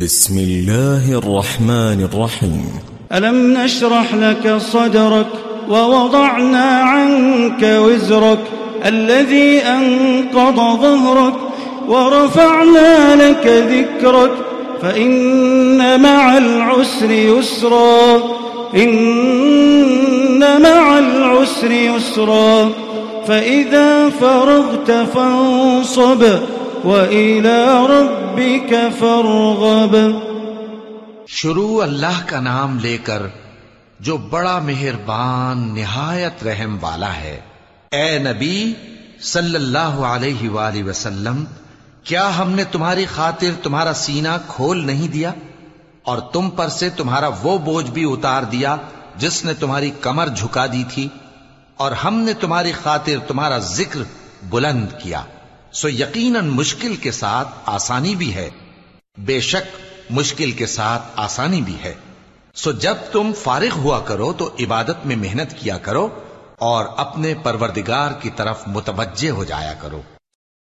بسم الله الرحمن الرحيم. ألم نشرح لك صدرك ووضعنا عنك وزرك الذي أنقض ظهرك ورفعنا لك ذكرك فإن مع العسر يسرا. إن مع العسر يسرا. فإذا فرغت فانصب وإلى ربك فارغب. شروع اللہ کا نام لے کر جو بڑا مہربان، نہایت رحم والا ہے۔ اے نبی، صلی اللہ علیہ وآلہ وسلم، کیا ہم نے تمہاری خاطر تمہارا سینہ کھول نہیں دیا؟ اور تم پر سے تمہارا وہ بوجھ بھی اتار دیا جس نے تمہاری کمر جھکا دی تھی، اور ہم نے تمہاری خاطر تمہارا ذکر بلند کیا۔ سو یقیناً مشکل کے ساتھ آسانی بھی ہے۔ بے شک مشکل کے ساتھ آسانی بھی ہے۔ سو جب تم فارغ ہوا کرو تو عبادت میں محنت کیا کرو اور اپنے پروردگار کی طرف متوجہ ہو جایا کرو۔